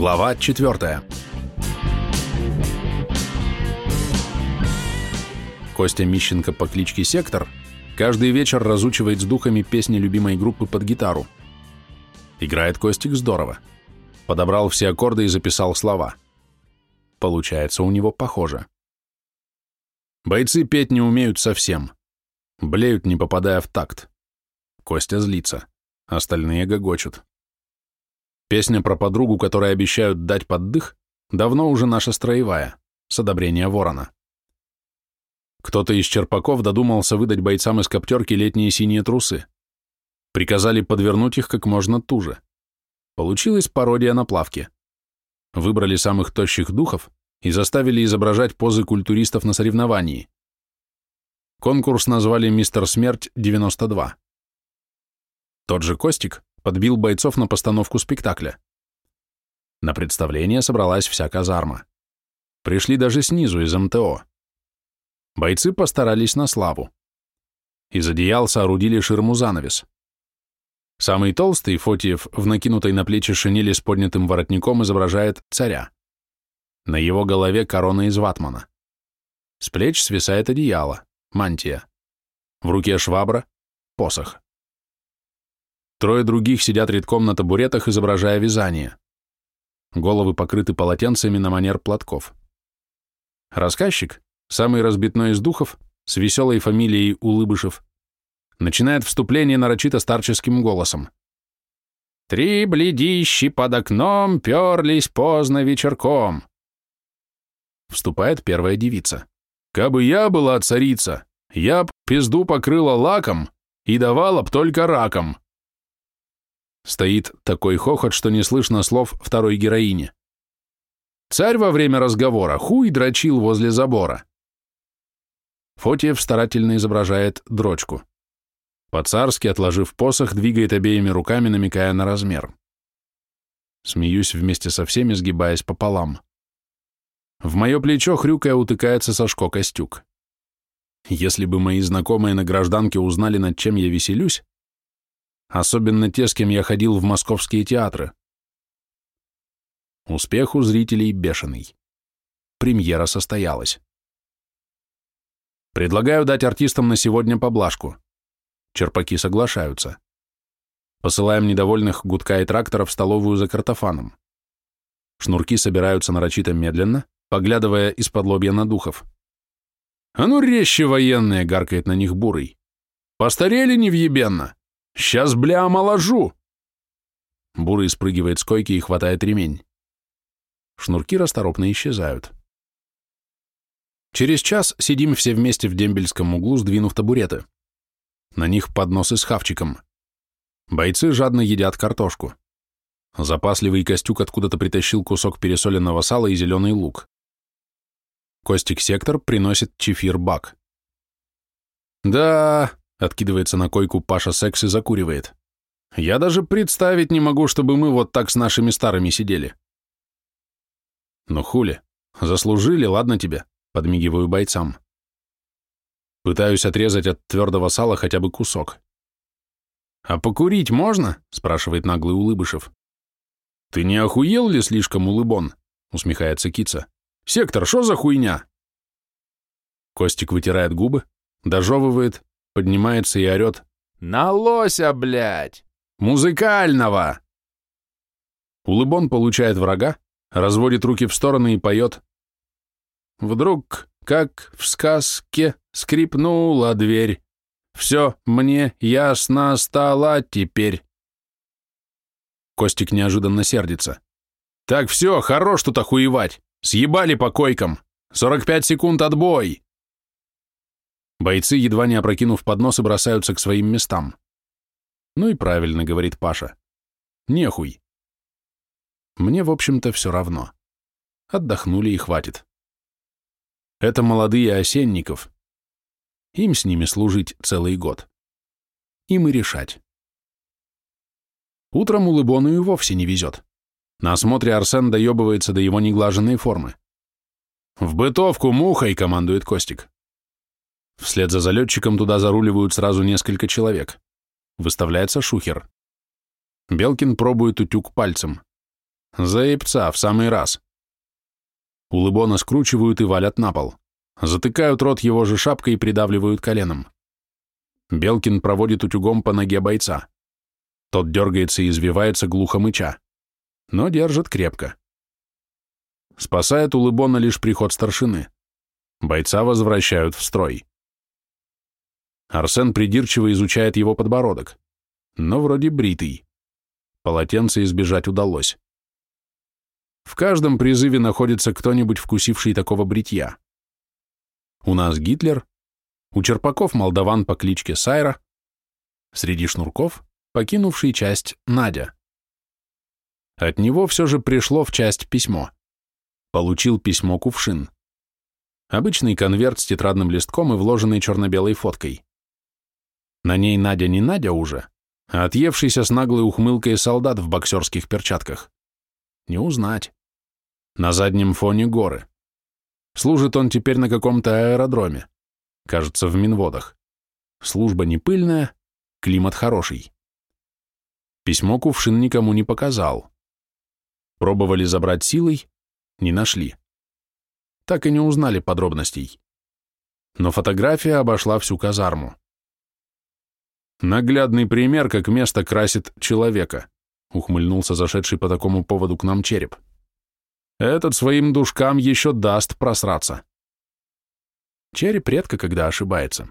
Глава 4. Костя Мищенко по кличке Сектор каждый вечер разучивает с духами песни любимой группы под гитару. Играет Костик здорово. Подобрал все аккорды и записал слова. Получается у него похоже. Бойцы петь не умеют совсем. Блеют, не попадая в такт. Костя злится. Остальные гогочут. Песня про подругу, которой обещают дать поддых, давно уже наша строевая, с одобрения ворона. Кто-то из черпаков додумался выдать бойцам из коптерки летние синие трусы. Приказали подвернуть их как можно туже. Получилась пародия на плавке. Выбрали самых тощих духов и заставили изображать позы культуристов на соревновании. Конкурс назвали «Мистер Смерть 92». Тот же Костик подбил бойцов на постановку спектакля. На представление собралась вся казарма. Пришли даже снизу, из МТО. Бойцы постарались на славу. Из одеял соорудили ширму-занавес. Самый толстый, Фотиев, в накинутой на плечи шинели с поднятым воротником изображает царя. На его голове корона из ватмана. С плеч свисает одеяло, мантия. В руке швабра, посох. Трое других сидят редком на табуретах, изображая вязание. Головы покрыты полотенцами на манер платков. Рассказчик, самый разбитной из духов, с веселой фамилией Улыбышев, начинает вступление нарочито старческим голосом. «Три бледищи под окном перлись поздно вечерком». Вступает первая девица. «Кабы я была царица, я б пизду покрыла лаком и давала б только раком». Стоит такой хохот, что не слышно слов второй героини. Царь во время разговора хуй дрочил возле забора. Фотиев старательно изображает дрочку. По-царски, отложив посох, двигает обеими руками, намекая на размер. Смеюсь вместе со всеми, сгибаясь пополам. В мое плечо хрюкая утыкается Сашко Костюк. Если бы мои знакомые на гражданке узнали, над чем я веселюсь, особенно те, с кем я ходил в московские театры. Успех у зрителей бешеный. Премьера состоялась. Предлагаю дать артистам на сегодня поблажку. Черпаки соглашаются. Посылаем недовольных гудка и трактора в столовую за картофаном. Шнурки собираются нарочито медленно, поглядывая из-под лобья на духов. «А ну резче военные!» — гаркает на них бурый. «Постарели невъебенно!» Сейчас, бля, омоложу!» Бурый спрыгивает с койки и хватает ремень. Шнурки расторопно исчезают. Через час сидим все вместе в дембельском углу, сдвинув табуреты. На них подносы с хавчиком. Бойцы жадно едят картошку. Запасливый Костюк откуда-то притащил кусок пересоленного сала и зеленый лук. Костик-сектор приносит чефир-бак. «Да, Откидывается на койку Паша секс и закуривает. Я даже представить не могу, чтобы мы вот так с нашими старыми сидели. Ну хули, заслужили, ладно тебе, подмигиваю бойцам. Пытаюсь отрезать от твердого сала хотя бы кусок. «А покурить можно?» — спрашивает наглый Улыбышев. «Ты не охуел ли слишком, Улыбон?» — усмехается Кица. «Сектор, что за хуйня?» Костик вытирает губы, дожевывает, поднимается и орет «На лося, блядь! Музыкального!» Улыбон получает врага, разводит руки в стороны и поет «Вдруг, как в сказке, скрипнула дверь, все мне ясно стало теперь». Костик неожиданно сердится. «Так все, хорош тут охуевать! Съебали по койкам! 45 секунд отбой!» Бойцы, едва не опрокинув подносы, бросаются к своим местам. Ну и правильно, говорит Паша. Нехуй. Мне, в общем-то, все равно. Отдохнули и хватит. Это молодые осенников. Им с ними служить целый год. Им и решать. Утром улыбону и вовсе не везет. На осмотре Арсен доебывается до его неглаженной формы. «В бытовку мухой!» — командует Костик. Вслед за залетчиком туда заруливают сразу несколько человек. Выставляется шухер. Белкин пробует утюг пальцем. Заебца, в самый раз. Улыбона скручивают и валят на пол. Затыкают рот его же шапкой и придавливают коленом. Белкин проводит утюгом по ноге бойца. Тот дергается и извивается, глухо мыча. Но держит крепко. Спасает Улыбона лишь приход старшины. Бойца возвращают в строй. Арсен придирчиво изучает его подбородок. Но вроде бритый. Полотенце избежать удалось. В каждом призыве находится кто-нибудь, вкусивший такого бритья. У нас Гитлер, у Черпаков молдаван по кличке Сайра, среди шнурков покинувший часть Надя. От него все же пришло в часть письмо. Получил письмо кувшин. Обычный конверт с тетрадным листком и вложенной черно-белой фоткой. На ней Надя не Надя уже, а отъевшийся с наглой ухмылкой солдат в боксерских перчатках. Не узнать. На заднем фоне горы. Служит он теперь на каком-то аэродроме. Кажется, в Минводах. Служба не пыльная, климат хороший. Письмо Кувшин никому не показал. Пробовали забрать силой, не нашли. Так и не узнали подробностей. Но фотография обошла всю казарму. Наглядный пример, как место красит человека, ухмыльнулся зашедший по такому поводу к нам череп. Этот своим душкам еще даст просраться. Череп редко когда ошибается.